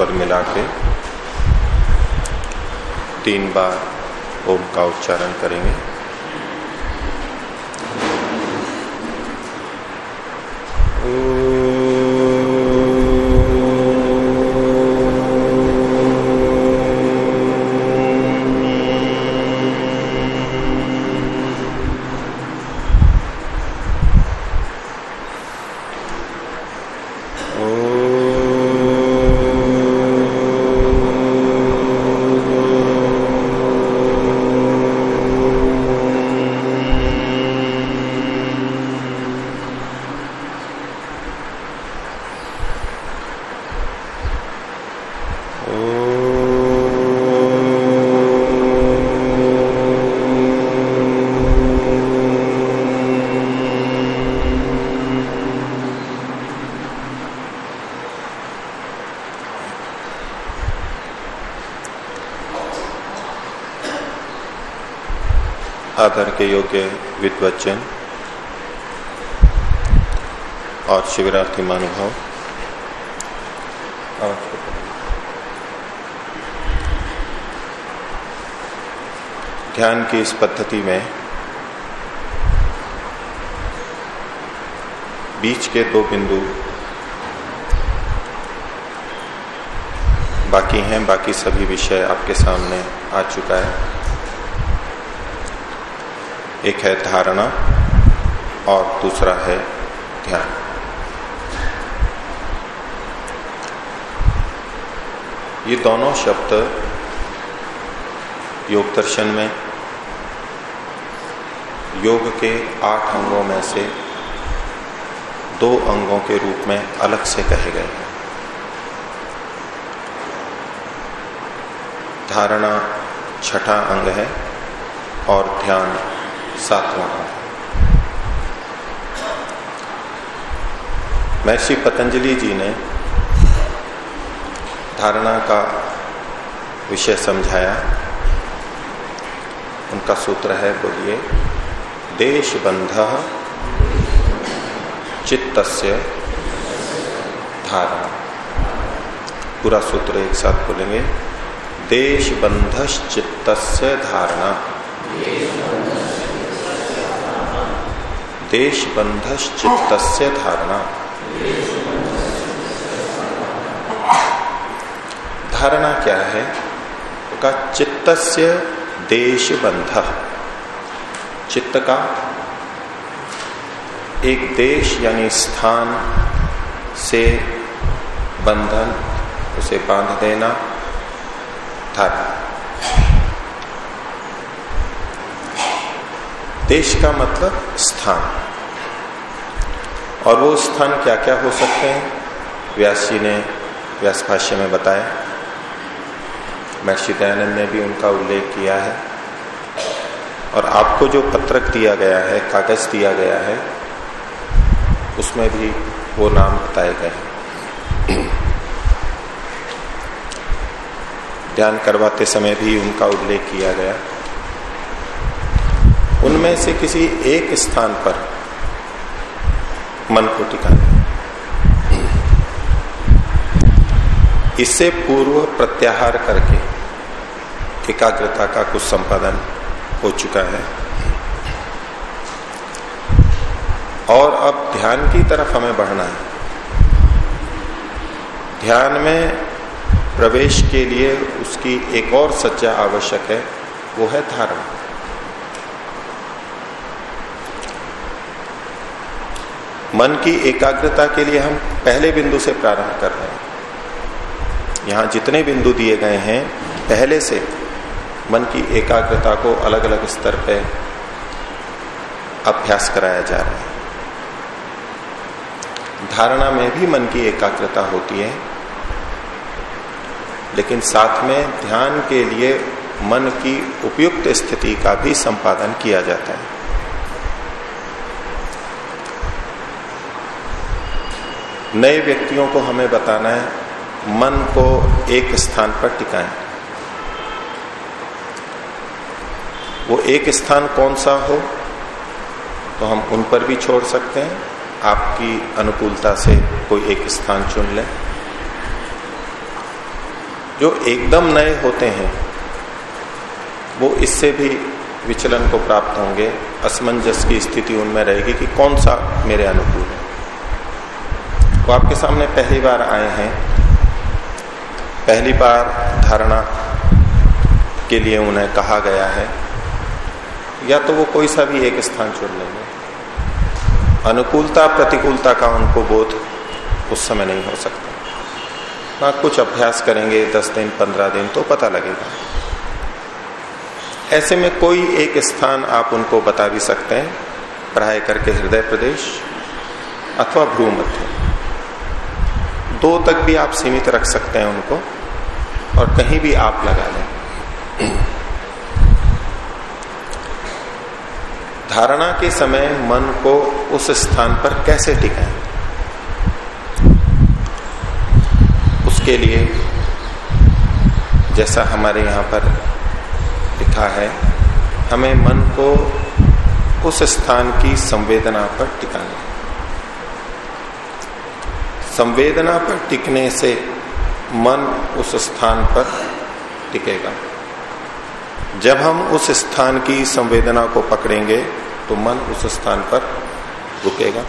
स्वर मिला के तीन बार ओम का उच्चारण करेंगे। आदर के योग्य विद्वचन और शिविरार्थी महानुभाव। ध्यान की इस पद्धति में बीच के दो बिंदु बाकी हैं, बाकी सभी विषय आपके सामने आ चुका है। एक है धारणा और दूसरा है ध्यान ये दोनों शब्द योग दर्शन में, योग के आठ अंगों में से दो अंगों के रूप में अलग से कहे गए हैं। धारणा छठा अंग है और ध्यान सातवां महर्षि पतंजलि जी ने धारणा का विषय समझाया। उनका सूत्र है, बोलिए देश बंध चित्तस्य धारणा। पूरा सूत्र एक साथ बोलेंगे। देश बंध चित्तस्य धारणा। देश बंधश्चित धारणा। धारणा क्या है? का चित्त देश बंध चित्त का? एक देश यानी स्थान से बंधन, उसे बाँध देना, धारणा। देश का मतलब स्थान। और वो स्थान क्या क्या हो सकते हैं? व्यास जी ने व्यास भाष्य में बताया। महर्षि दयानंद ने भी उनका उल्लेख किया है। और आपको जो पत्रक दिया गया है, कागज़ दिया गया है, उसमें भी वो नाम बताए गए हैं। ध्यान करवाते समय भी उनका उल्लेख किया गया। उनमें से किसी एक स्थान पर मन को टिकाना इससे पूर्व प्रत्याहार करके एकाग्रता का कुछ संपादन हो चुका है। और अब ध्यान की तरफ़ हमें बढ़ना है। ध्यान में प्रवेश के लिए उसकी एक और सज्जा आवश्यक है, वो है धारणा। मन की एकाग्रता के लिए हम पहले बिंदु से प्रारंभ कर रहे हैं। यहाँ जितने बिंदु दिए गए हैं, पहले से मन की एकाग्रता को अलग अलग स्तर पे अभ्यास कराया जा रहा है। धारणा में भी मन की एकाग्रता होती है, लेकिन साथ में ध्यान के लिए मन की उपयुक्त स्थिति का भी संपादन किया जाता है। नए व्यक्तियों को हमें बताना है, मन को एक स्थान पर टिकाएँ। वो एक स्थान कौन सा हो तो हम उन पर भी छोड़ सकते हैं। आपकी अनुकूलता से कोई एक स्थान चुन लें। जो एकदम नए होते हैं, वो इससे भी विचलन को प्राप्त होंगे। असमंजस की स्थिति उनमें रहेगी कि कौन सा मेरे अनुकूल है। वो आपके सामने पहली बार आए हैं। पहली बार धारणा के लिए उन्हें कहा गया है। या तो वो कोई सा भी एक स्थान चुन लेंगे। अनुकूलता, प्रतिकूलता का उनको बोध उस समय नहीं हो सकता। हाँ कुछ अभ्यास करेंगे, दस दिन, पंद्रह दिन तो पता लगेगा। ऐसे में कोई एक स्थान आप उनको बता भी सकते हैं। पढ़ाई करके हृदय प्रदेश अथवा भ्रू मध्य। दो तक भी आप सीमित रख सकते हैं उनको, और कहीं भी आप लगा लें। धारणा के समय मन को उस स्थान पर कैसे टिकाएँ? उसके लिए, जैसा हमारे यहाँ पर लिखा है, हमें मन को उस स्थान की संवेदना पर टिकाना संवेदना पर टिकने से मन उस स्थान पर टिकेगा। जब हम उस स्थान की संवेदना को पकड़ेंगे तो मन उस स्थान पर रुकेगा।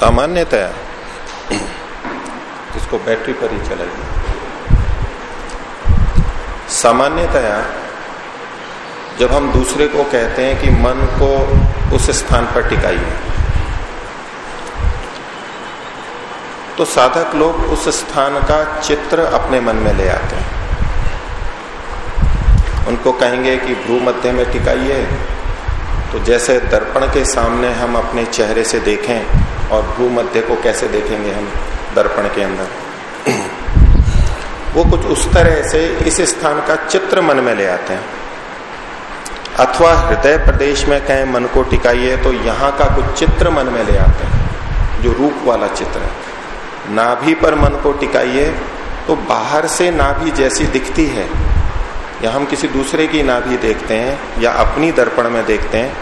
सामान्यतया इसको बैटरी पर ही चलेगी सामान्यतया जब हम दूसरे को कहते हैं कि मन को उस स्थान पर टिकाइए तो साधक लोग उस स्थान का चित्र अपने मन में ले आते हैं। उनको कहेंगे कि भ्रू मध्य में टिकाइए तो जैसे दर्पण के सामने हम अपने चेहरे से देखें और भू मध्य को कैसे देखेंगे हम दर्पण के अंदर? वो कुछ उस तरह से इस स्थान का चित्र मन में ले आते हैं। अथवा हृदय प्रदेश में कहें, मन को टिकाइए तो यहाँ का कुछ चित्र मन में ले आते हैं, जो रूप वाला चित्र है। नाभि पर मन को टिकाइए तो बाहर से नाभि जैसी दिखती है। या हम किसी दूसरे की नाभि देखते हैं, या अपनी दर्पण में देखते हैं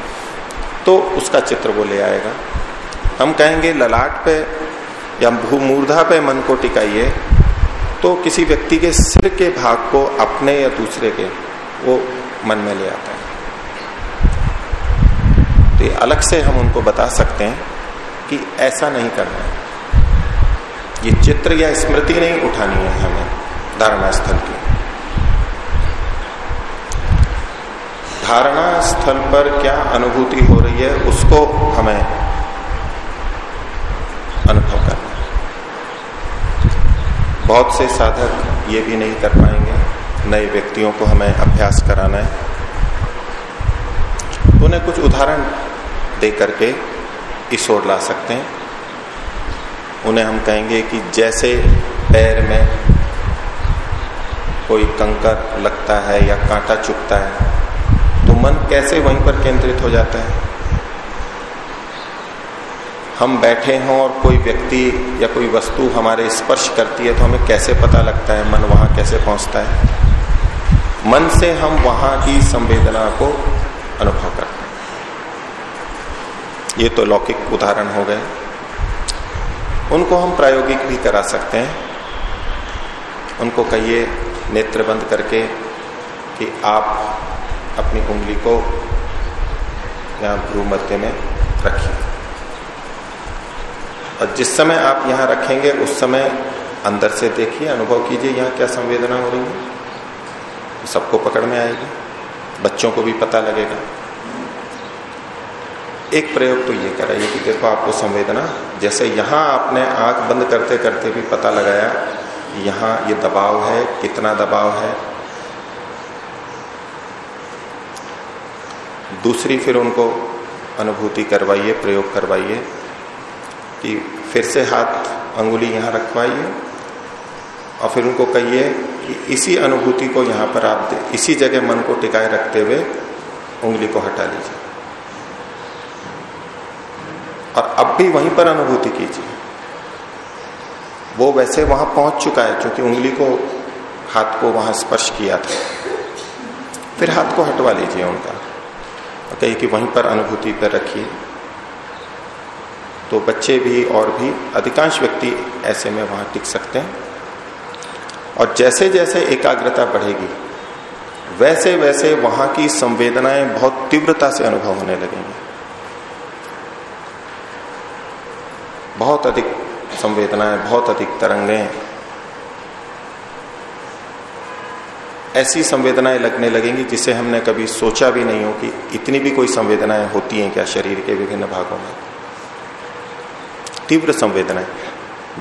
तो उसका चित्र वो ले आएगा। हम कहेंगे, ललाट पे या भूमूर्धा पे मन को टिकाइए तो किसी व्यक्ति के सिर के भाग को अपने या दूसरे के, वो मन में ले आता है। तो ये अलग से हम उनको बता सकते हैं कि ऐसा नहीं करना है। ये चित्र या स्मृति नहीं उठानी है हमें धारणा स्थल की। धारणा स्थल पर क्या अनुभूति हो रही है, उसको हमें अनुभव करना बहुत से साधक ये भी नहीं कर पाएँगे। नए व्यक्तियों को हमें अभ्यास कराना है। तो उन्हें कुछ उदाहरण दे करके इस ओर ला सकते हैं। उन्हें हम कहेंगे कि जैसे पैर में कोई कंकर लगता है या कांटा चुपता है तो मन कैसे वहीं पर केंद्रित हो जाता है? हम बैठे हों और कोई व्यक्ति या कोई वस्तु हमारे स्पर्श करती है तो हमें कैसे पता लगता है? मन वहाँ कैसे पहुँचता है? मन से हम वहाँ की संवेदना को अनुभव करते हैं। ये तो लौकिक उदाहरण हो गए। उनको हम प्रायोगिक भी करा सकते हैं। उनको कहिए नेत्र बंद करके कि आप अपनी उंगली को यहाँ भ्रू मध्य में रखिए। और जिस समय आप यहाँ रखेंगे, उस समय अंदर से देखिए, अनुभव कीजिए यहाँ क्या संवेदना हो रही है। सबको पकड़ में आएगी। बच्चों को भी पता लगेगा। एक प्रयोग तो ये कराइए कि देखो आपको संवेदना, जैसे यहाँ आपने आँख बंद करते करते भी पता लगाया, यहाँ ये दबाव है, कितना दबाव है। दूसरी फिर उनको अनुभूति करवाइए, प्रयोग करवाइए। कि फिर से हाथ अंगुली यहाँ रखवाइए और फिर उनको कहिए कि इसी अनुभूति को यहाँ पर आप इसी जगह मन को टिकाए रखते हुए उंगली को हटा लीजिए। और अब भी वहीं पर अनुभूति कीजिए। वो वैसे वहाँ पहुँच चुका है क्योंकि उंगली को, हाथ को वहाँ स्पर्श किया था। फिर हाथ को हटवा लीजिए उनका। और कहिए कि वहीं पर अनुभूति पर रखिए। तो बच्चे भी और भी अधिकांश व्यक्ति ऐसे में वहाँ टिक सकते हैं। और जैसे जैसे एकाग्रता बढ़ेगी, वैसे वैसे वहाँ की संवेदनाएँ बहुत तीव्रता से अनुभव होने लगेंगी। बहुत अधिक संवेदनाएँ, बहुत अधिक तरंगे, ऐसी संवेदनाएँ लगने लगेंगी जिसे हमने कभी सोचा भी नहीं हो कि इतनी भी कोई संवेदनाएँ होती हैं क्या शरीर के विभिन्न भागों में। तीव्र संवेदनाएँ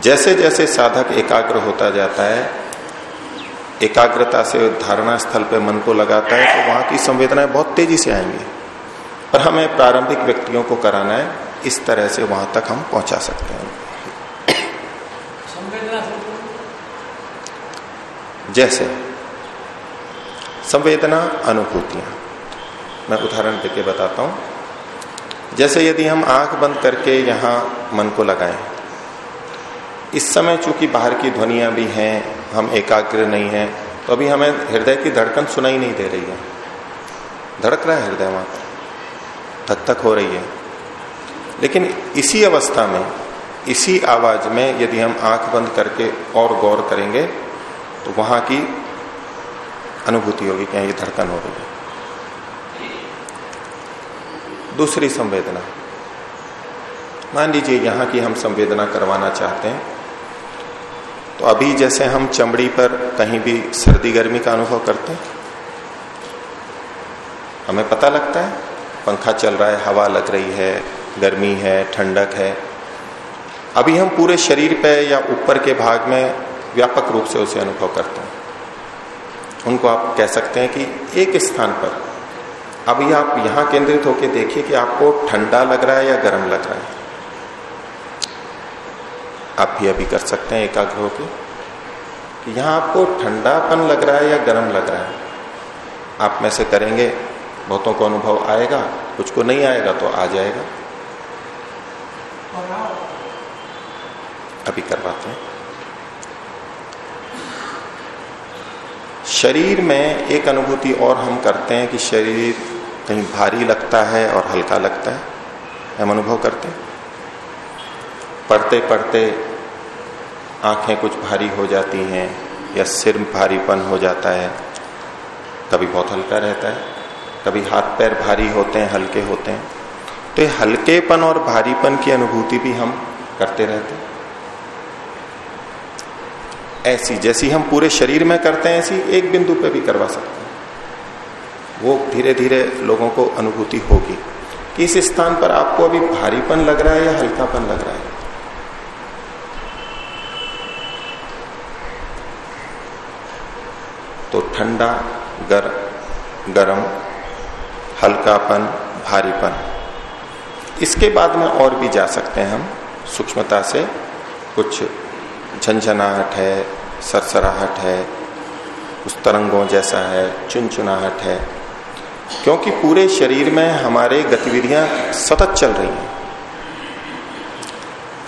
जैसे जैसे साधक एकाग्र होता जाता है एकाग्रता से धारणा स्थल पर मन को लगाता है तो वहाँ की संवेदनाएँ बहुत तेज़ी से आएँगी। पर हमें प्रारंभिक व्यक्तियों को कराना है इस तरह से वहाँ तक हम पहुँचा सकते हैं। जैसे संवेदना अनुभूतियाँ। मैं उदाहरण देके बताता हूँ। जैसे यदि हम आँख बंद करके यहाँ मन को लगाएँ। इस समय चूँकि बाहर की ध्वनियाँ भी हैं, हम एकाग्र नहीं हैं तो अभी हमें हृदय की धड़कन सुनाई नहीं दे रही है। धड़क रहा है हृदय वहाँ पर धक हो रही है। लेकिन इसी अवस्था में, इसी आवाज़ में यदि हम आँख बंद करके और गौर करेंगे तो वहाँ की अनुभूति होगी क्या ये धड़कन हो रही है। दूसरी संवेदना। मान लीजिए यहाँ की हम संवेदना करवाना चाहते हैं तो अभी जैसे हम चमड़ी पर कहीं भी सर्दी गर्मी का अनुभव करते हैं, हमें पता लगता है, पंखा चल रहा है, हवा लग रही है, गर्मी है, ठंडक है। अभी हम पूरे शरीर पे या ऊपर के भाग में व्यापक रूप से उसे अनुभव करते हैं। उनको आप कह सकते हैं कि एक स्थान पर अभी आप यहाँ केंद्रित होकर देखिए कि आपको ठंडा लग रहा है या गर्म लग रहा है। आप भी अभी कर सकते हैं एकाग्र होकर कि यहाँ आपको ठंडापन लग रहा है या गर्म लग रहा है। आप में से करेंगे, बहुतों को अनुभव आएगा, कुछ को नहीं आएगा तो आ जाएगा। अभी करवाते हैं। शरीर में एक अनुभूति और हम करते हैं कि शरीर कहीं भारी लगता है और हल्का लगता है, हम अनुभव करते हैं। पढ़ते पढ़ते आँखें कुछ भारी हो जाती हैं या सिर भारीपन हो जाता है, कभी बहुत हल्का रहता है, कभी हाथ पैर भारी होते हैं, हल्के होते हैं। तो ये हल्केपन और भारीपन की अनुभूति भी हम करते रहते हैं। ऐसी जैसी हम पूरे शरीर में करते हैं, ऐसी एक बिंदु पे भी करवा सकते हैं। वो धीरे धीरे लोगों को अनुभूति होगी कि इस स्थान पर आपको अभी भारीपन लग रहा है या हल्कापन लग रहा है? तो ठंडा गर, गरम हल्कापन भारीपन। इसके बाद में और भी जा सकते हैं हम। सूक्ष्मता से कुछ झंझनाहट है सरसराहट है उस तरंगों जैसा है चुनचुनाहट है। क्योंकि पूरे शरीर में हमारे गतिविधियाँ सतत चल रही हैं।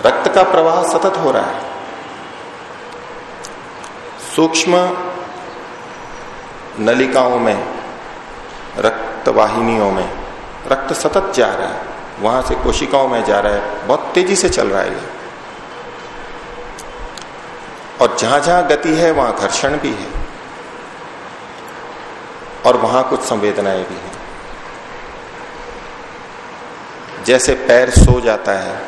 रक्त का प्रवाह सतत हो रहा है। सूक्ष्म नलिकाओं में रक्त वाहिनियों में रक्त सतत जा रहा है। वहाँ से कोशिकाओं में जा रहा है। बहुत तेज़ी से चल रहा है ये। और जहाँ जहाँ गति है, वहाँ घर्षण भी है। और वहाँ कुछ संवेदनाएँ भी हैं। जैसे पैर सो जाता है,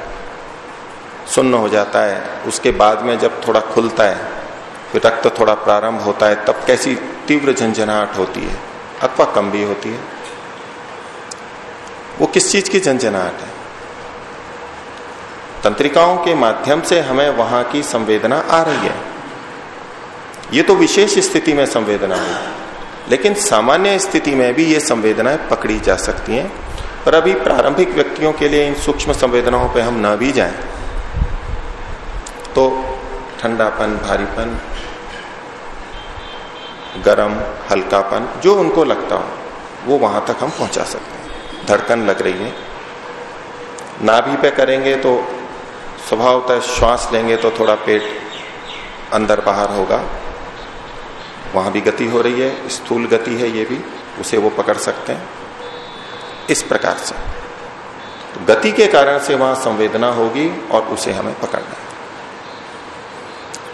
सुन्न हो जाता है, उसके बाद में जब थोड़ा खुलता है, फिर रक्त थोड़ा प्रारंभ होता है, तब कैसी तीव्र झंझनाहट होती है, अथवा कम भी होती है। वो किस चीज़ की झंझनाहट है? तंत्रिकाओं के माध्यम से हमें वहाँ की संवेदना आ रही है। ये तो विशेष स्थिति में संवेदना है। लेकिन सामान्य स्थिति में भी ये संवेदनाएँ पकड़ी जा सकती हैं। पर अभी प्रारंभिक व्यक्तियों के लिए इन सूक्ष्म संवेदनाओं पर हम ना भी जाएँ। तो ठंडापन, भारीपन, गरम, हल्कापन, जो उनको लगता हो, वो वहाँ तक हम पहुँचा सकते हैं। धड़कन लग रही है। नाभि पे करेंगे तो स्वभावतः श्वास लेंगे तो थोड़ा पेट अंदर बाहर होगा। वहाँ भी गति हो रही है, स्थूल गति है ये भी, उसे वो पकड़ सकते हैं। इस प्रकार से। तो गति के कारण से वहाँ संवेदना होगी और उसे हमें पकड़ना है।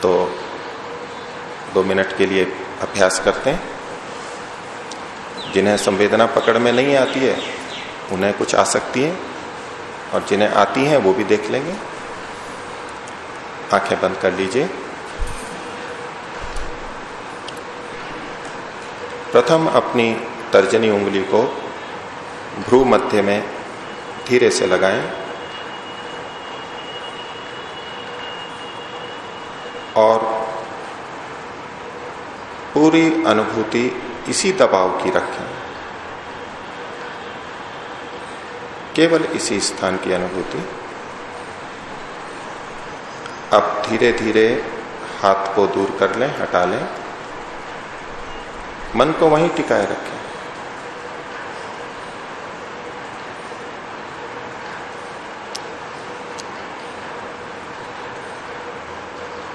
तो दो मिनट के लिए अभ्यास करते हैं। जिन्हें संवेदना पकड़ में नहीं आती है, उन्हें कुछ आ सकती है और जिन्हें आती हैं, वो भी देख लेंगे। आँखें बंद कर लीजिए। प्रथम अपनी तर्जनी उंगली को भ्रू मध्य में धीरे से लगाएँ और पूरी अनुभूति इसी दबाव की रखें। केवल इसी स्थान की अनुभूति। अब धीरे धीरे हाथ को दूर कर लें, हटा लें। मन को वहीं टिकाए रखें।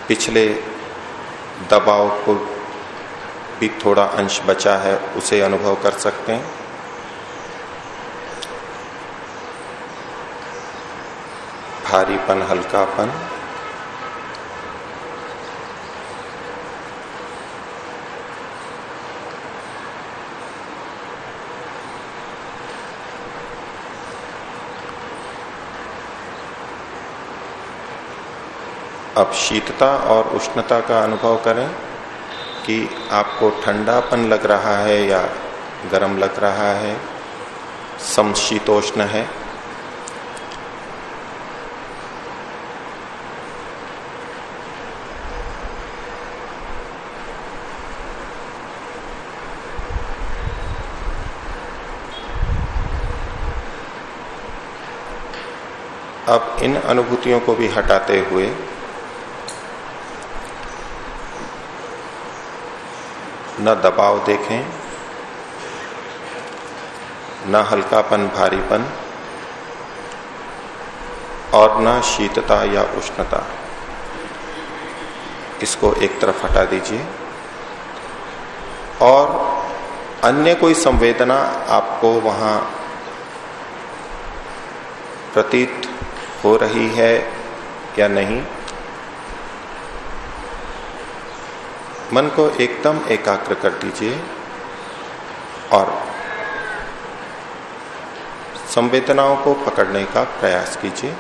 पिछले दबाव को भी थोड़ा अंश बचा है, उसे अनुभव कर सकते हैं। भारीपन, हल्कापन। अब शीतता और उष्णता का अनुभव करें कि आपको ठंडापन लग रहा है या गर्म लग रहा है, समशीतोष्ण है। अब इन अनुभूतियों को भी हटाते हुए न दबाव देखें, न हल्कापन, भारीपन, और न शीतता या उष्णता। इसको एक तरफ़ हटा दीजिए। और अन्य कोई संवेदना आपको वहाँ प्रतीत हो रही है या नहीं मन को एकदम एकाग्र कर दीजिए और संवेदनाओं को पकड़ने का प्रयास कीजिए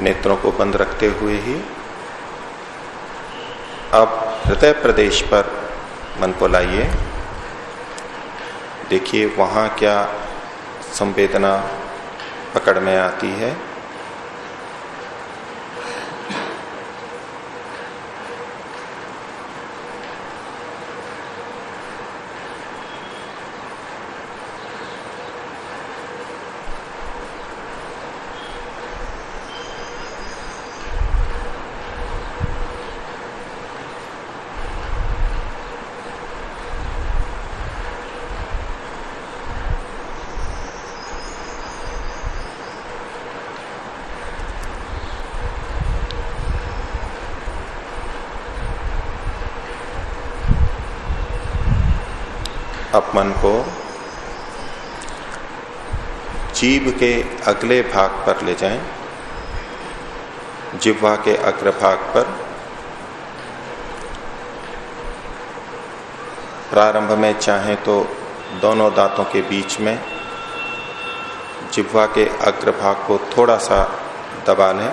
नेत्रों को बंद रखते हुए ही अब हृदय प्रदेश पर मन को लाइए। देखिए वहाँ क्या संवेदना पकड़ में आती है। अपमन को जीव के अगले भाग पर ले जाएँ, जिह्वा के अग्र भाग पर। प्रारंभ में चाहे तो दोनों दांतों के बीच में जिह्वा के अग्रभाग को थोड़ा सा दबा लें।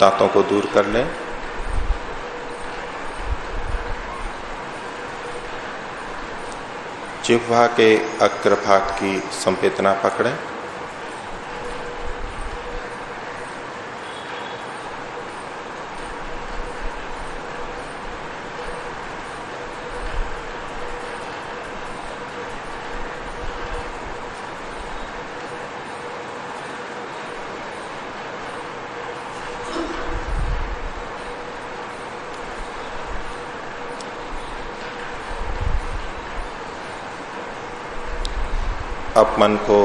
दांतों को दूर कर लें। जिह्वा के अग्रभाग की संवेदना पकड़ें। अब मन को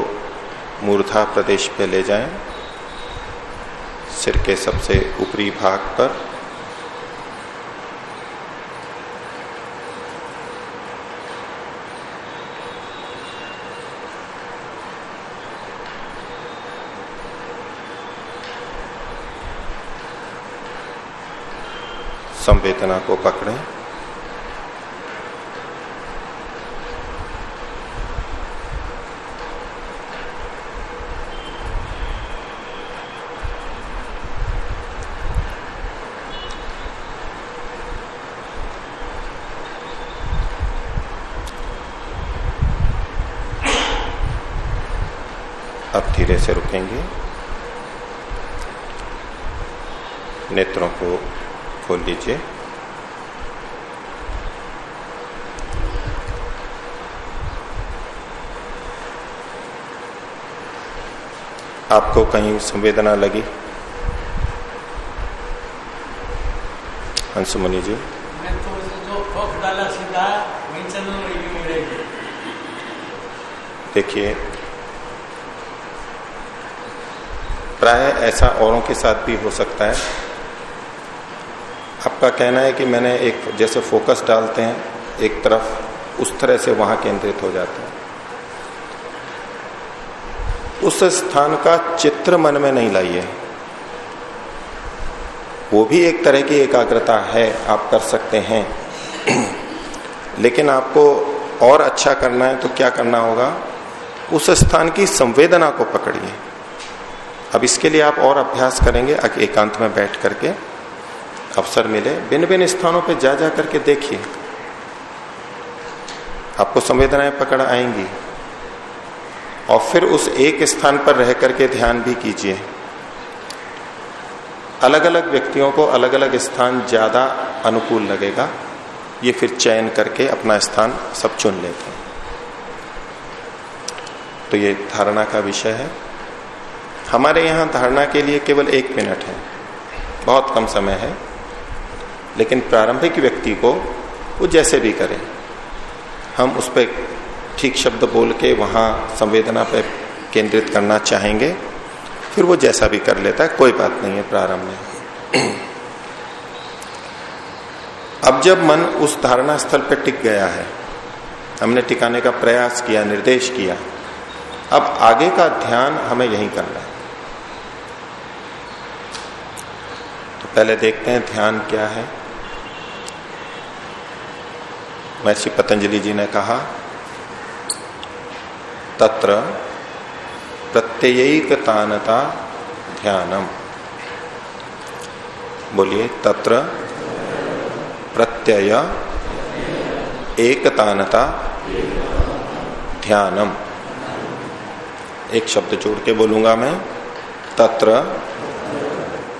मूर्धा प्रदेश पे ले जाएँ। सिर के सबसे ऊपरी भाग पर। संवेदना को पकड़ें अब धीरे से रुकेंगे। नेत्रों को खोल लीजिए। आपको कहीं संवेदना लगी? हंस मुनि जी। मेरे देखिए प्राय ऐसा औरों के साथ भी हो सकता है। आपका कहना है कि मैंने एक जैसे फोकस डालते हैं, एक तरफ़ उस तरह से वहाँ केंद्रित हो जाते हैं। उस स्थान का चित्र मन में नहीं लाइए। वो भी एक तरह की एकाग्रता है, आप कर सकते हैं। लेकिन आपको और अच्छा करना है तो क्या करना होगा? उस स्थान की संवेदना को पकड़िए। अब इसके लिए आप और अभ्यास करेंगे एकांत में बैठ करके अवसर मिले। भिन्न भिन्न स्थानों पे जा जा करके देखिए। आपको संवेदनाएँ पकड़ आएँगी। और फिर उस एक स्थान पर रह करके ध्यान भी कीजिए। अलग अलग व्यक्तियों को अलग अलग स्थान ज़्यादा अनुकूल लगेगा। ये फिर चयन करके अपना स्थान सब चुन लेते हैं। तो ये धारणा का विषय है। हमारे यहाँ धारणा के लिए केवल एक मिनट है। बहुत कम समय है। लेकिन प्रारंभिक व्यक्ति को वो जैसे भी करे। हम उस पर ठीक शब्द बोल के वहाँ संवेदना पर केंद्रित करना चाहेंगे, फिर वो जैसा भी कर लेता है, कोई बात नहीं है प्रारंभ में। अब जब मन उस धारणा स्थल पर टिक गया है, हमने टिकाने का प्रयास किया, निर्देश किया, अब आगे का ध्यान हमें यही करना है। पहले देखते हैं ध्यान क्या है। महर्षि पतंजलि जी ने कहा, तत्र प्रत्ययिकतानता ध्यानम। बोलिए, तत्र प्रत्यय एकतानता ध्यानम। एक शब्द जोड़ के बोलूँगा मैं, तत्र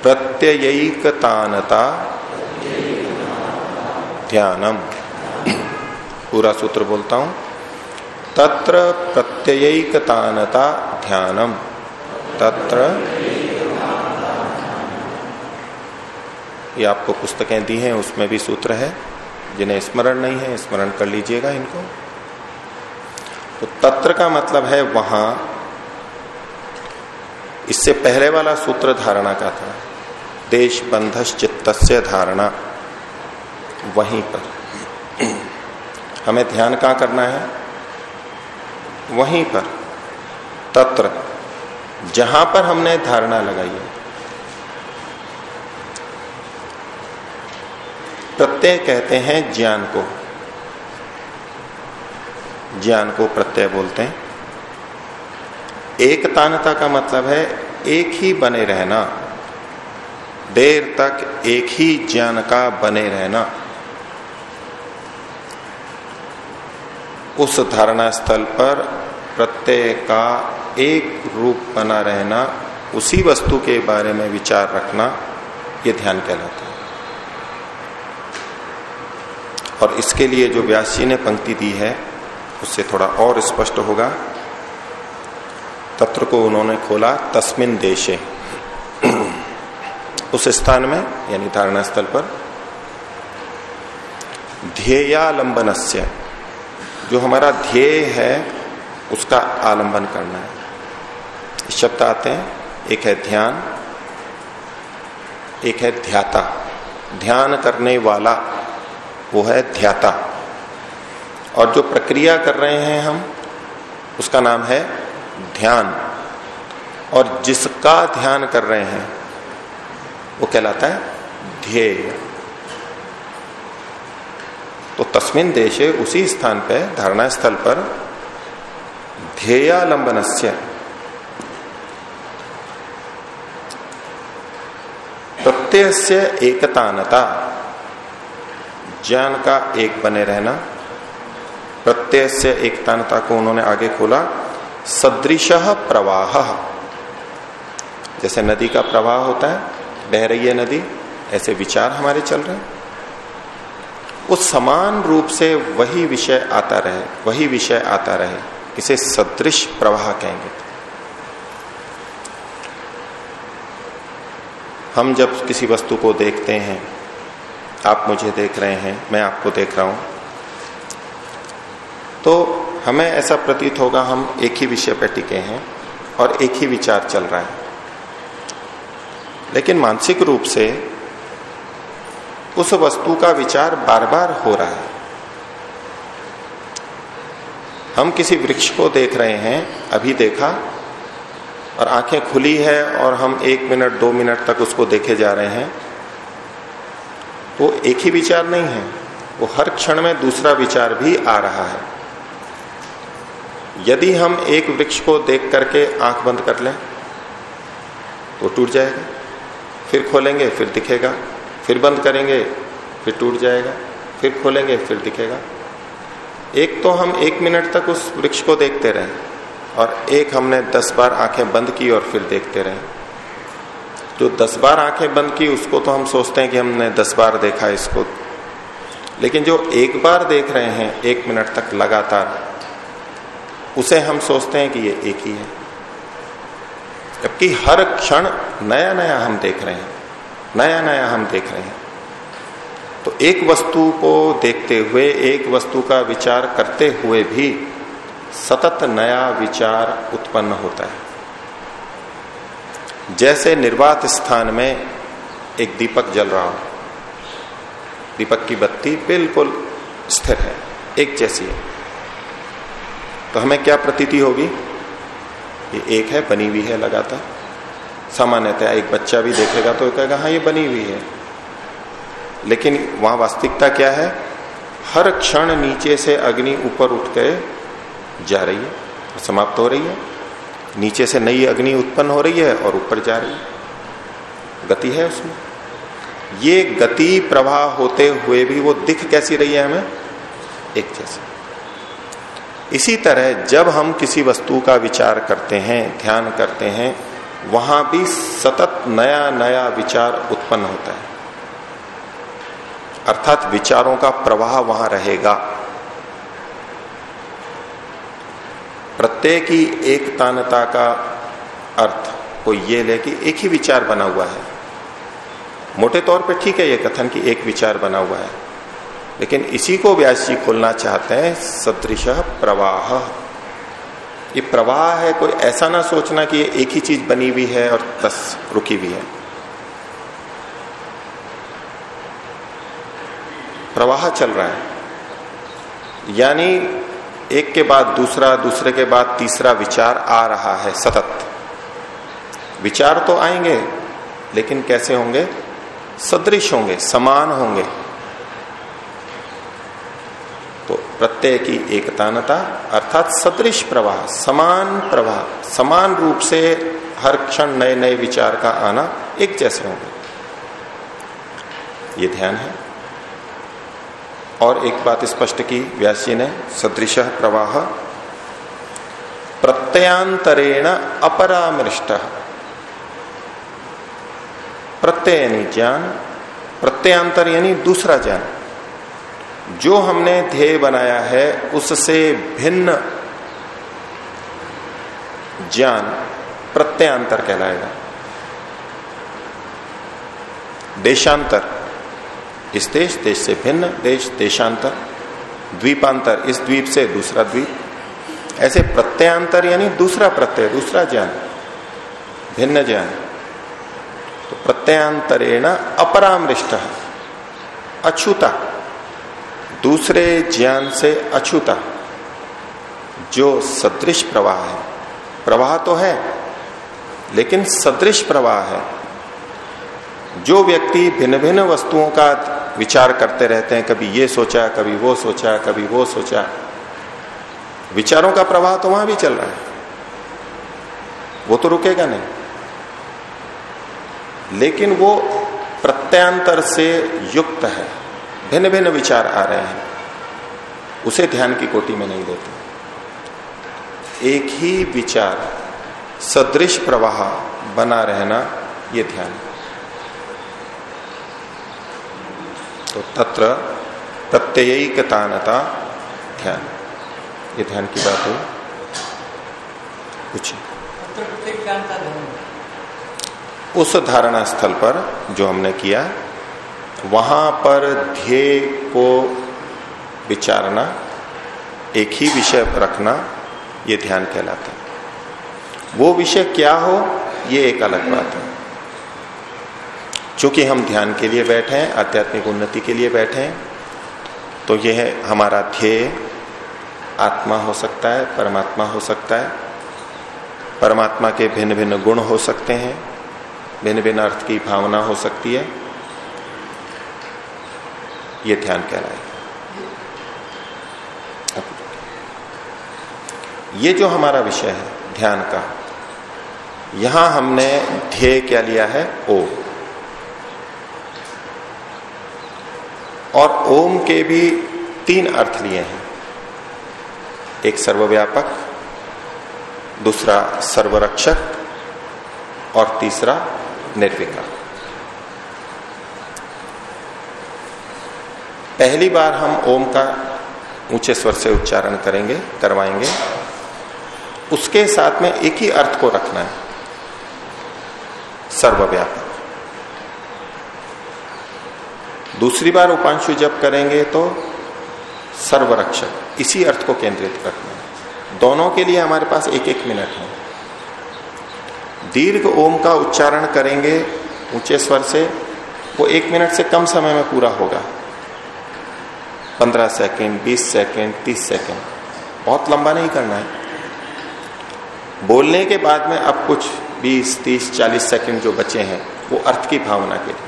प्रत्ययिकतानता ध्यानम। पूरा सूत्र बोलता हूँ। तत्र प्रत्ययिकतानता ध्यानम। तत्र ये आपको पुस्तकें दी हैं, उसमें भी सूत्र है। जिन्हें स्मरण नहीं है, स्मरण कर लीजिएगा इनको। तो तत्र का मतलब है वहाँ इससे पहले वाला सूत्र धारणा का था। देश बंधस चित्त धारणा। वहीं पर। हमें ध्यान कहाँ करना है? वहीं पर। तत्र। जहाँ पर हमने धारणा लगाई है। प्रत्यय कहते हैं ज्ञान को। ज्ञान को प्रत्यय बोलते हैं। एक तानता का मतलब है एक ही बने रहना। देर तक एक ही ज्ञान का बने रहना। उस धारणा स्थल पर प्रत्यय का एक रूप बना रहना, उसी वस्तु के बारे में विचार रखना, ये ध्यान कहलाता है। और इसके लिए जो व्यास जी ने पंक्ति दी है, उससे थोड़ा और स्पष्ट होगा। तत्र को उन्होंने खोला तस्मिन देशे। उस स्थान में, यानी धारणा स्थल पर ध्येयालंबन से जो हमारा ध्येय है, उसका आलंबन करना है। शब्द आते हैं, एक है ध्यान, एक है ध्याता। ध्यान करने वाला, वो है ध्याता। और जो प्रक्रिया कर रहे हैं हम, उसका नाम है ध्यान। और जिसका ध्यान कर रहे हैं, वो कहलाता है ध्येय। तो तस्मिन देशे उसी स्थान पर धारणा स्थल पर ध्येयालंबन से प्रत्यय से एकतानता, ज्ञान का एक बने रहना प्रत्यय से एकतानता को उन्होंने आगे खोला सदृश प्रवाह। जैसे नदी का प्रवाह होता है, बह रही है नदी, ऐसे विचार हमारे चल रहे हैं। उस समान रूप से वही विषय आता रहे, वही विषय आता रहे, इसे सदृश प्रवाह कहेंगे। हम जब किसी वस्तु को देखते हैं, आप मुझे देख रहे हैं, मैं आपको देख रहा हूँ तो हमें ऐसा प्रतीत होगा, हम एक ही विषय पर टिके हैं और एक ही विचार चल रहा है। लेकिन मानसिक रूप से उस वस्तु का विचार बार बार हो रहा है। हम किसी वृक्ष को देख रहे हैं, अभी देखा, और आँखें खुली है और हम एक मिनट, दो मिनट तक उसको देखे जा रहे हैं वो एक ही विचार नहीं है। वो हर क्षण में दूसरा विचार भी आ रहा है। यदि हम एक वृक्ष को देख करके आँख बंद कर लें तो टूट जाएगा। फिर खोलेंगे, फिर दिखेगा। फिर बंद करेंगे, फिर टूट जाएगा। फिर खोलेंगे, फिर दिखेगा। एक तो हम एक मिनट तक उस वृक्ष को देखते रहे और एक हमने दस बार आँखें बंद की और फिर देखते रहे। जो दस बार आँखें बंद की, उसको तो हम सोचते हैं कि हमने दस बार देखा इसको। लेकिन जो एक बार देख रहे हैं, एक मिनट तक लगातार उसे हम सोचते हैं कि ये एक ही है। जबकि हर क्षण नया नया हम देख रहे हैं नया नया हम देख रहे हैं। तो एक वस्तु को देखते हुए, एक वस्तु का विचार करते हुए भी सतत नया विचार उत्पन्न होता है। जैसे निर्वात स्थान में एक दीपक जल रहा हो, दीपक की बत्ती बिल्कुल स्थिर है, एक जैसी है। तो हमें क्या प्रतीति होगी? ये एक है, बनी हुई है लगातार। सामान्यतः एक बच्चा भी देखेगा तो कहेगा हाँ ये बनी हुई है। लेकिन वहाँ वास्तविकता क्या है? हर क्षण नीचे से अग्नि ऊपर उठ के जा रही है समाप्त हो रही है। नीचे से नई अग्नि उत्पन्न हो रही है और ऊपर जा रही है। गति है उसमें। ये गति प्रवाह होते हुए भी वो दिख कैसी रही है हमें? एक जैसे। इसी तरह जब हम किसी वस्तु का विचार करते हैं, ध्यान करते हैं, वहाँ भी सतत नया नया विचार उत्पन्न होता है। अर्थात विचारों का प्रवाह वहाँ रहेगा। प्रत्येक एक तानता का अर्थ को ये ले कि एक ही विचार बना हुआ है। मोटे तौर पे ठीक है ये कथन कि एक विचार बना हुआ है। लेकिन इसी को व्यास जी खोलना चाहते हैं, सदृश प्रवाह। ये प्रवाह है, कोई ऐसा ना सोचना कि ये एक ही चीज़ बनी हुई है और तस रुकी हुई है। प्रवाह चल रहा है। यानी एक के बाद दूसरा, दूसरे के बाद तीसरा विचार आ रहा है, सतत। विचार तो आएँगे, लेकिन कैसे होंगे? सदृश होंगे, समान होंगे तो प्रत्यय की एकतानता, अर्थात सदृश प्रवाह, समान प्रवाह, समान रूप से हर क्षण नए नए विचार का आना एक जैसे होंगे। ये ध्यान है। और एक बात स्पष्ट की व्यास ने, सदृश प्रवाह प्रत्यंतरेण अपरामृष्ट। प्रत्यय यानी ज्ञान प्रत्यंतर यानी दूसरा ज्ञान। जो हमने ध्येय बनाया है, उससे भिन्न ज्ञान प्रत्यंतर कहलाएगा। देशांतर। इस देश देश से भिन्न देश, देशांतर। द्वीपांतर, इस द्वीप से दूसरा द्वीप। ऐसे प्रत्यंतर यानी दूसरा प्रत्यय, दूसरा ज्ञान। भिन्न ज्ञान। तो प्रत्यंतरेण अपरामृष्ट, अछूता। दूसरे ज्ञान से अछूता, जो सदृश प्रवाह है। प्रवाह तो है, लेकिन सदृश प्रवाह है। जो व्यक्ति भिन्न भिन्न वस्तुओं का विचार करते रहते हैं, कभी ये सोचा, कभी वो सोचा, कभी वो सोचा, विचारों का प्रवाह तो वहाँ भी चल रहा है। वो तो रुकेगा नहीं। लेकिन वो प्रत्यांतर से युक्त है। भिन्न भिन्न विचार आ रहे हैं। उसे ध्यान की कोटि में नहीं देते। एक ही विचार सदृश प्रवाह बना रहना यह ध्यान। तो तत्र प्रत्ययिकतानता ध्यान। ये ध्यान की बात हुई। कुछ उस धारणा स्थल पर जो हमने किया वहाँ पर ध्येय को विचारना, एक ही विषय रखना, ये ध्यान कहलाता है। वो विषय क्या हो, ये एक अलग बात है। चूँकि हम ध्यान के लिए बैठे हैं, आध्यात्मिक उन्नति के लिए बैठे हैं तो यह हमारा ध्येय आत्मा हो सकता है, परमात्मा हो सकता है। परमात्मा के भिन्न भिन्न गुण हो सकते हैं भिन्न भिन्न अर्थ की भावना हो सकती है। ये ध्यान कहलाए ये जो हमारा विषय है, ध्यान का, यहाँ हमने ध्येय क्या लिया है? ओ और ओम के भी तीन अर्थ लिए हैं। एक सर्वव्यापक, दूसरा सर्वरक्षक और तीसरा निर्विकार। पहली बार हम ओम का ऊँचे स्वर से उच्चारण करेंगे, करवाएँगे। उसके साथ में एक ही अर्थ को रखना है। सर्वव्यापक। दूसरी बार उपांशु जब करेंगे तो सर्वरक्षक। इसी अर्थ को केंद्रित रखना है। दोनों के लिए हमारे पास एक एक मिनट है। दीर्घ ओम का उच्चारण करेंगे ऊँचे स्वर से, वो एक मिनट से कम समय में पूरा होगा। पंद्रह सेकेंड, बीस सेकेंड, तीस सेकेंड। बहुत लंबा नहीं करना है। बोलने के बाद में अब कुछ बीस, तीस, चालीस सेकेंड जो बचे हैं, वो अर्थ की भावना के लिए।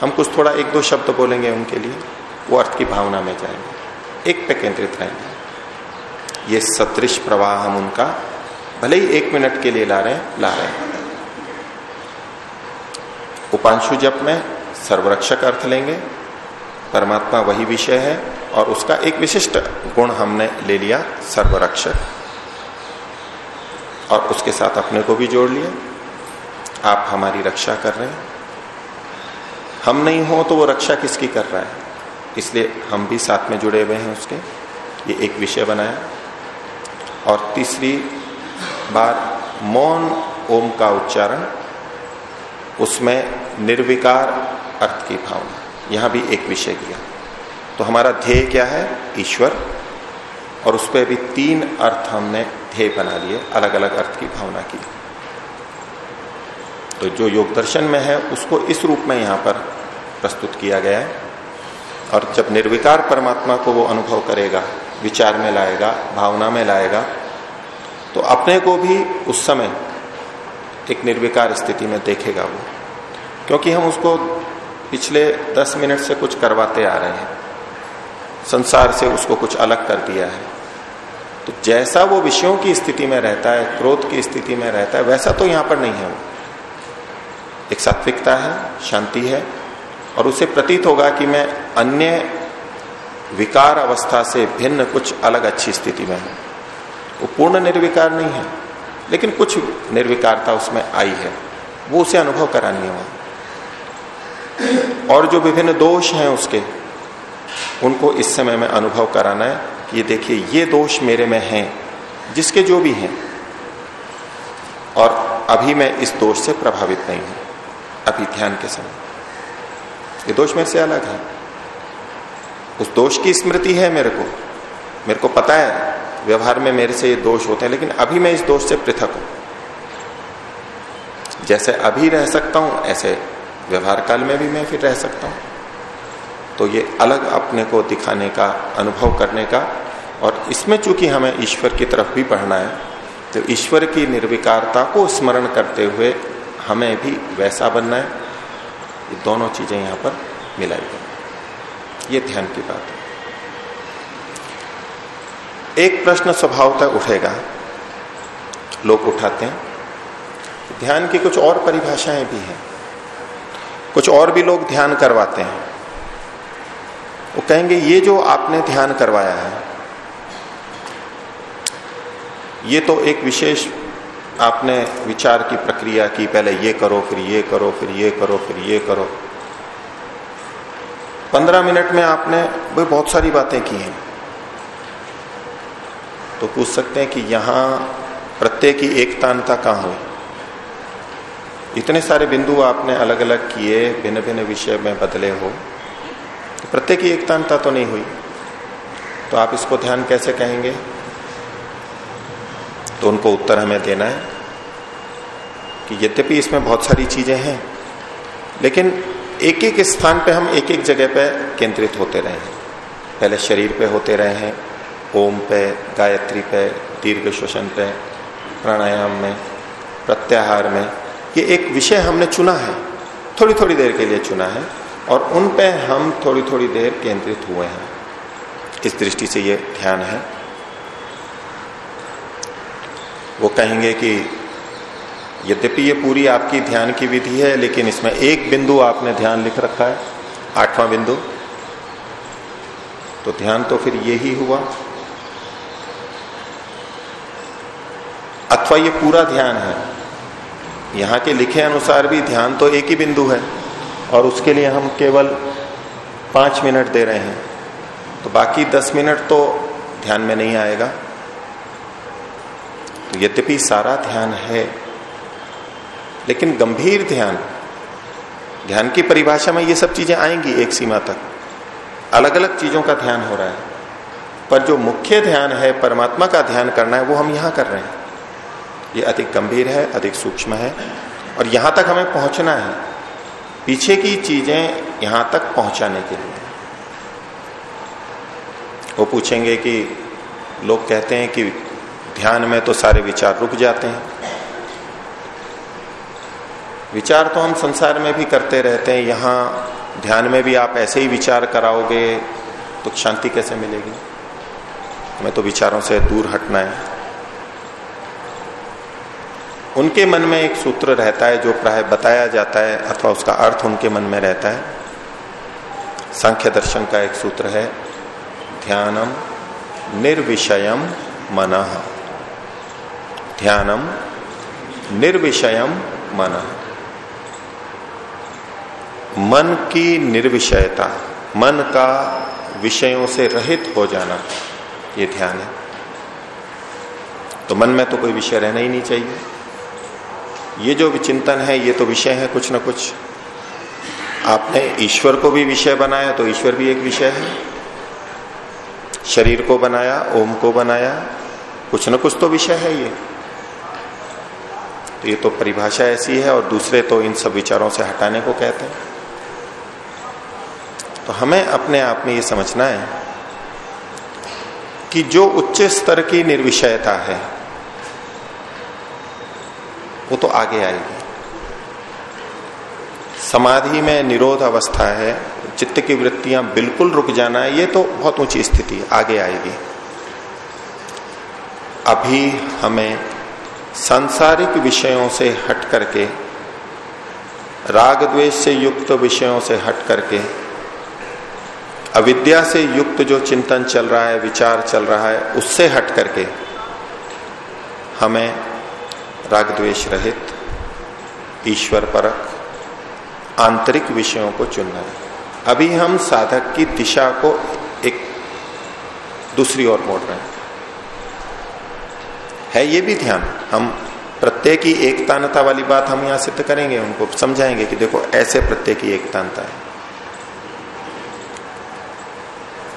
हम कुछ थोड़ा एक दो शब्द बोलेंगे उनके लिए, वो अर्थ की भावना में जाएँगे। एक पे केंद्रित रहेंगे। ये सदृश प्रवाह हम उनका भले ही एक मिनट के लिए ला रहे हैं, ला रहे हैं। उपांशु जप में सर्वरक्षक अर्थ लेंगे परमात्मा वही विषय है और उसका एक विशिष्ट गुण हमने ले लिया सर्वरक्षक और उसके साथ अपने को भी जोड़ लिया। आप हमारी रक्षा कर रहे हैं। हम नहीं हो तो वो रक्षा किसकी कर रहा है? इसलिए हम भी साथ में जुड़े हुए हैं उसके। ये एक विषय बनाया। और तीसरी बार मौन ओम का उच्चारण, उसमें निर्विकार अर्थ की भावना। यहाँ भी एक विषय किया। तो हमारा ध्येय क्या है? ईश्वर। और उस पर भी तीन अर्थ हमने ध्येय बना लिए अलग अलग अर्थ की भावना की। तो जो योग दर्शन में है, उसको इस रूप में यहाँ पर प्रस्तुत किया गया है। और जब निर्विकार परमात्मा को वो अनुभव करेगा, विचार में लाएगा, भावना में लाएगा तो अपने को भी उस समय एक निर्विकार स्थिति में देखेगा वो। क्योंकि हम उसको पिछले दस मिनट से कुछ करवाते आ रहे हैं। संसार से उसको कुछ अलग कर दिया है। तो जैसा वो विषयों की स्थिति में रहता है, क्रोध की स्थिति में रहता है, वैसा तो यहाँ पर नहीं है वो। एक सात्विकता है, शांति है, और उसे प्रतीत होगा कि मैं अन्य विकार अवस्था से भिन्न कुछ अलग अच्छी स्थिति में हूँ। वो पूर्ण निर्विकार नहीं है, लेकिन कुछ निर्विकारता उसमें आई है। वो उसे अनुभव करानी है। वहाँ और जो विभिन्न दोष हैं उसके, उनको इस समय में अनुभव कराना है कि ये देखिए, ये दोष मेरे में हैं, जिसके जो भी हैं। और अभी मैं इस दोष से प्रभावित नहीं हूँ, अभी ध्यान के समय। ये दोष मेरे से अलग है। उस दोष की स्मृति है मेरे को। मेरे को पता है, व्यवहार में मेरे से ये दोष होते हैं, लेकिन अभी मैं इस दोष से पृथक हूँ। जैसे अभी रह सकता हूँ, ऐसे व्यवहार काल में भी मैं फिर रह सकता हूँ। तो ये अलग अपने को दिखाने का, अनुभव करने का, और इसमें चूँकि हमें ईश्वर की तरफ़ भी पढ़ना है तो ईश्वर की निर्विकारता को स्मरण करते हुए हमें भी वैसा बनना है। ये दोनों चीज़ें यहाँ पर मिलाई गई। ये ध्यान की बात है। एक प्रश्न स्वभावतः उठेगा। लोग उठाते हैं। ध्यान की कुछ और परिभाषाएँ भी हैं। कुछ और भी लोग ध्यान करवाते हैं। वो कहेंगे, ये जो आपने ध्यान करवाया है, ये तो एक विशेष आपने विचार की प्रक्रिया की, पहले ये करो, फिर ये करो, फिर ये करो, फिर ये करो। पंद्रह मिनट में आपने भाई बहुत सारी बातें की हैं। तो पूछ सकते हैं कि यहाँ प्रत्येक की एकतानता कहाँ हुई? इतने सारे बिंदु आपने अलग अलग किए भिन्न भिन्न विषय में बदले हो। तो प्रत्येक की तो नहीं हुई। तो आप इसको ध्यान कैसे कहेंगे? तो उनको उत्तर हमें देना है कि यद्यपि इसमें बहुत सारी चीज़ें हैं, लेकिन एक एक स्थान पे हम एक एक जगह पे केंद्रित होते रहे हैं। पहले शरीर पे होते रहे हैं, ओम पे, गायत्री पे, दीर्घ श्वसन पे, प्राणायाम में, प्रत्याहार में ये एक विषय हमने चुना है थोड़ी थोड़ी देर के लिए चुना है, और उन पे हम थोड़ी थोड़ी देर केंद्रित हुए हैं। इस दृष्टि से ये ध्यान है। वो कहेंगे कि यद्यपि ये पूरी आपकी ध्यान की विधि है, लेकिन इसमें एक बिंदु आपने ध्यान लिख रखा है, आठवां बिंदु। तो ध्यान तो फिर ये ही हुआ। अथवा ये पूरा ध्यान है। यहाँ के लिखे अनुसार भी ध्यान तो एक ही बिंदु है, और उसके लिए हम केवल पाँच मिनट दे रहे हैं। तो बाकी दस मिनट तो ध्यान में नहीं आएगा। तो यद्यपि सारा ध्यान है, लेकिन गंभीर ध्यान ध्यान की परिभाषा में ये सब चीज़ें आएँगी एक सीमा तक। अलग अलग चीज़ों का ध्यान हो रहा है। पर जो मुख्य ध्यान है, परमात्मा का ध्यान करना है, वो हम यहाँ कर रहे हैं। ये अधिक गंभीर है, अधिक सूक्ष्म है। और यहाँ तक हमें पहुँचना है। पीछे की चीज़ें यहाँ तक पहुँचाने के लिए। वो पूछेंगे कि लोग कहते हैं कि ध्यान में तो सारे विचार रुक जाते हैं। विचार तो हम संसार में भी करते रहते हैं। यहाँ ध्यान में भी आप ऐसे ही विचार कराओगे तो शांति कैसे मिलेगी? हमें तो विचारों से दूर हटना है। उनके मन में एक सूत्र रहता है जो प्राय बताया जाता है अथवा उसका अर्थ उनके मन में रहता है। सांख्य दर्शन का एक सूत्र है, ध्यानम निर्विषयम मन। ध्यानम निर्विषयम मन। मन की निर्विषयता, मन का विषयों से रहित हो जाना, ये ध्यान है। तो मन में तो कोई विषय रहना ही नहीं चाहिए। ये जो चिंतन है, ये तो विषय है कुछ ना कुछ। आपने ईश्वर को भी विषय बनाया तो ईश्वर भी एक विषय है। शरीर को बनाया, ओम को बनाया, कुछ ना कुछ तो विषय है ये। तो ये तो परिभाषा ऐसी है और दूसरे तो इन सब विचारों से हटाने को कहते हैं। तो हमें अपने आप में ये समझना है कि जो उच्च स्तर की निर्विषयता है वो तो आगे आएगी। समाधि में निरोध अवस्था है, चित्त की वृत्तियाँ बिल्कुल रुक जाना है, ये तो बहुत ऊँची स्थिति, आगे आएगी। अभी हमें सांसारिक विषयों से हट करके राग द्वेष से युक्त विषयों से हट करके, अविद्या से युक्त जो चिंतन चल रहा है, विचार चल रहा है, उससे हट करके, हमें राग द्वेष रहित ईश्वर परक आंतरिक विषयों को चुनना। है अभी हम साधक की दिशा को एक दूसरी ओर मोड़ रहे हैं। है ये भी ध्यान। हम प्रत्येक की एकतानता वाली बात हम यहाँ सिद्ध करेंगे, उनको समझाएँगे कि देखो ऐसे प्रत्येक की एकतानता है।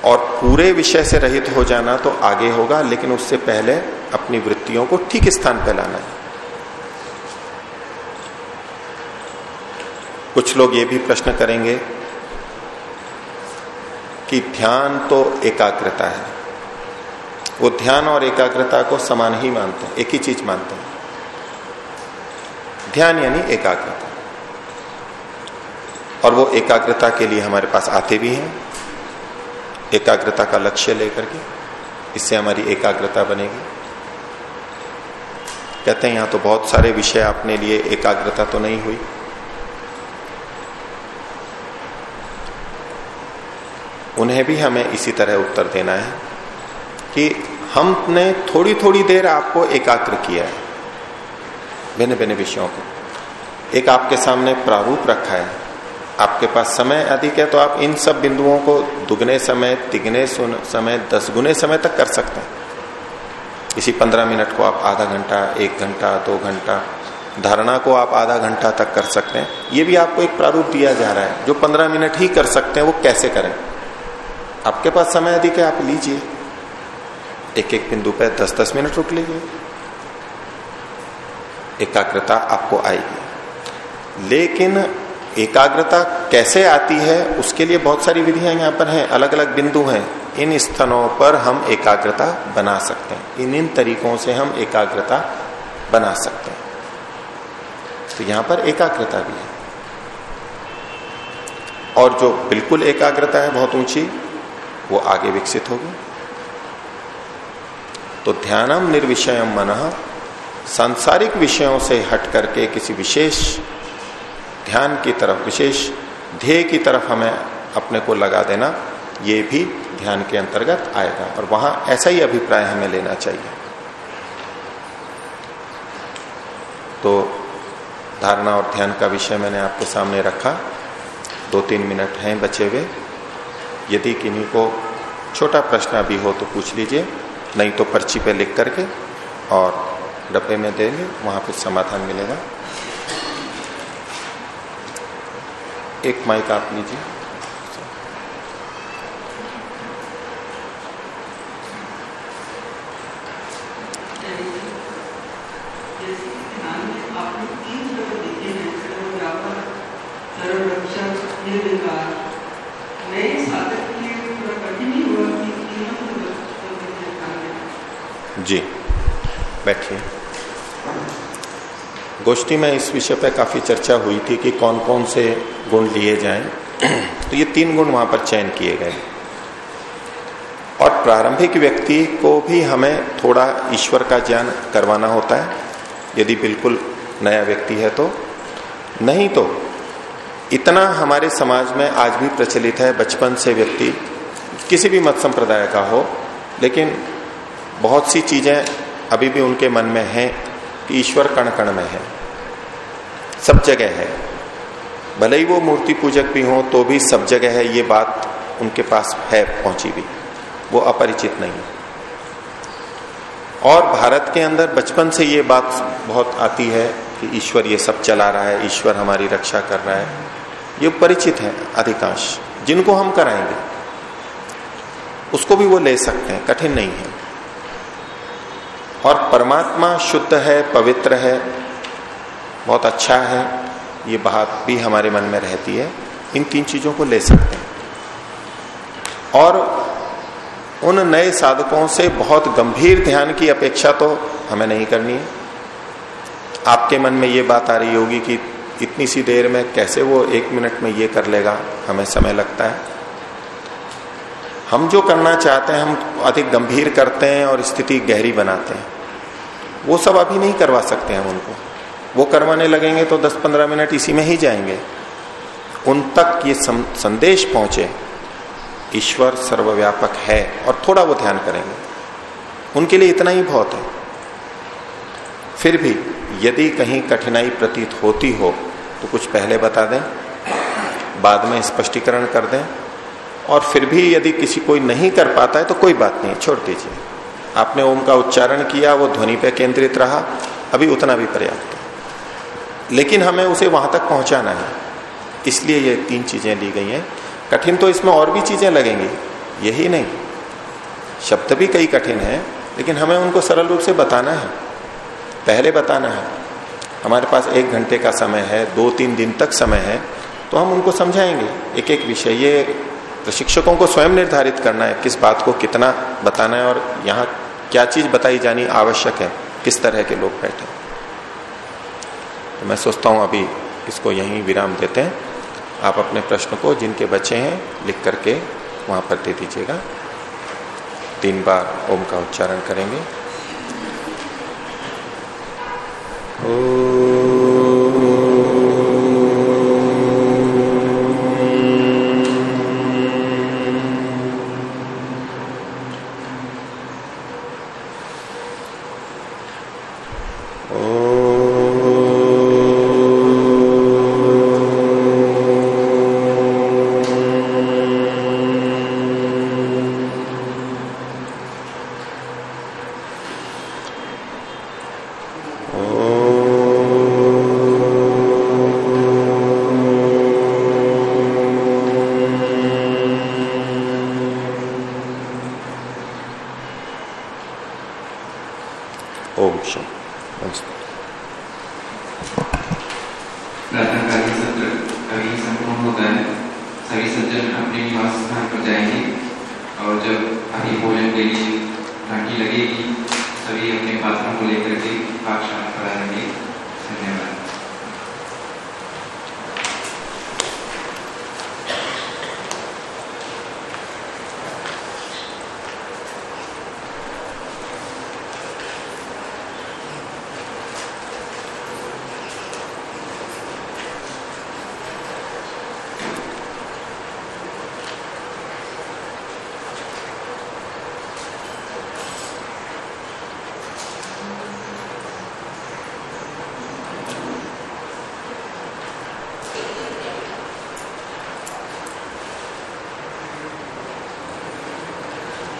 और पूरे विषय से रहित हो जाना तो आगे होगा, लेकिन उससे पहले अपनी वृत्तियों को ठीक स्थान पर लाना है। कुछ लोग ये भी प्रश्न करेंगे कि ध्यान तो एकाग्रता है। वो ध्यान और एकाग्रता को समान ही मानते हैं, एक ही चीज़ मानते हैं। ध्यान यानी एकाग्रता। और वो एकाग्रता के लिए हमारे पास आते भी हैं, एकाग्रता का लक्ष्य लेकर के, इससे हमारी एकाग्रता बनेगी। कहते हैं, यहाँ तो बहुत सारे विषय अपने लिए, एकाग्रता तो नहीं हुई। उन्हें भी हमें इसी तरह उत्तर देना है कि हमने थोड़ी थोड़ी देर आपको एकाग्र किया है भिन्न भिन्न विषयों को। एक आपके सामने प्रारूप रखा है। आपके पास समय अधिक है तो आप इन सब बिंदुओं को दुगने समय, तिगने समय, दस गुने समय तक कर सकते हैं। इसी पंद्रह मिनट को आप आधा घंटा, एक घंटा, दो घंटा, धारणा को आप आधा घंटा तक कर सकते हैं। ये भी आपको एक प्रारूप दिया जा रहा है। जो पंद्रह मिनट ही कर सकते हैं, वो कैसे करें? आपके पास समय अधिक है, आप लीजिए। एक एक बिंदु पर दस दस मिनट रुक लीजिए। एकाग्रता आपको आएगी। लेकिन एकाग्रता कैसे आती है, उसके लिए बहुत सारी विधियाँ यहाँ पर हैं अलग अलग बिंदु हैं। इन स्थानों पर हम एकाग्रता बना सकते हैं। इन इन तरीकों से हम एकाग्रता बना सकते हैं। तो यहाँ पर एकाग्रता भी है। और जो बिल्कुल एकाग्रता है, बहुत ऊँची वो आगे विकसित होगी। तो ध्यानम निर्विषयम मन, सांसारिक विषयों से हट करके किसी विशेष, ध्यान की तरफ़ विशेष, ध्येय की तरफ़ हमें अपने को लगा देना, ये भी ध्यान के अंतर्गत आएगा। और वहाँ ऐसा ही अभिप्राय हमें लेना चाहिए। तो धारणा और ध्यान का विषय मैंने आपके सामने रखा। दो तीन मिनट हैं बचे हुए। यदि किन्हीं को छोटा प्रश्न अभी हो तो पूछ लीजिए नहीं तो पर्ची पे लिख करके और डब्बे में देंगे वहाँ पे समाधान मिलेगा एक माइक आप लीजिए जी, बैठिए। गोष्ठी में इस विषय पर काफ़ी चर्चा हुई थी कि कौन कौन से गुण लिए जाएँ। तो ये तीन गुण वहाँ पर चयन किए गए। और प्रारंभिक व्यक्ति को भी हमें थोड़ा ईश्वर का ज्ञान करवाना होता है। यदि बिल्कुल नया व्यक्ति है तो। नहीं तो इतना हमारे समाज में आज भी प्रचलित है, बचपन से व्यक्ति किसी भी मत संप्रदाय का हो, लेकिन बहुत सी चीज़ें अभी भी उनके मन में हैं कि ईश्वर कण कण में है। सब जगह है। भले ही वो मूर्ति पूजक भी हो तो भी सब जगह है, ये बात उनके पास है पहुँची भी। वो अपरिचित नहीं। और भारत के अंदर बचपन से ये बात बहुत आती है कि ईश्वर ये सब चला रहा है, ईश्वर हमारी रक्षा कर रहा है। ये परिचित है अधिकांश। जिनको हम कराएँगे, उसको भी वो ले सकते हैं, कठिन नहीं है। और परमात्मा शुद्ध है, पवित्र है, बहुत अच्छा है, ये बात भी हमारे मन में रहती है, इन तीन चीज़ों को ले सकते हैं। और उन नए साधकों से बहुत गंभीर ध्यान की अपेक्षा तो हमें नहीं करनी है। आपके मन में ये बात आ रही होगी कि इतनी सी देर में कैसे वो एक मिनट में ये कर लेगा, हमें समय लगता है। हम जो करना चाहते हैं, हम अधिक गंभीर करते हैं और स्थिति गहरी बनाते हैं। वो सब अभी नहीं करवा सकते हम उनको। वो करवाने लगेंगे तो 10-15 मिनट इसी में ही जाएँगे। उन तक ये संदेश पहुँचे, ईश्वर सर्वव्यापक है और थोड़ा वो ध्यान करेंगे। उनके लिए इतना ही बहुत है। फिर भी यदि कहीं कठिनाई प्रतीत होती हो तो कुछ पहले बता दें, बाद में स्पष्टीकरण कर दें, और फिर भी यदि किसी कोई नहीं कर पाता है तो कोई बात नहीं, छोड़ दीजिए। आपने ओम का उच्चारण किया, वो ध्वनि पे केंद्रित रहा, अभी उतना भी पर्याप्त है। लेकिन हमें उसे वहाँ तक पहुंचाना है। इसलिए ये तीन चीज़ें ली गई हैं। कठिन तो इसमें और भी चीज़ें लगेंगी, यही नहीं। शब्द भी कई कठिन है, लेकिन हमें उनको सरल रूप से बताना है। पहले बताना है, हमारे पास एक घंटे का समय है, दो तीन दिन तक समय है तो हम उनको समझाएँगे। एक एक विषय, ये प्रशिक्षकों को स्वयं निर्धारित करना है, किस बात को कितना बताना है और यहाँ क्या चीज़ बताई जानी आवश्यक है? किस तरह के लोग बैठे तो मैं सोचता हूँ अभी इसको यहीं विराम देते हैं। आप अपने प्रश्न को जिनके बच्चे हैं लिख करके वहाँ पर दे दीजिएगा। तीन बार ओम का उच्चारण करेंगे। ओ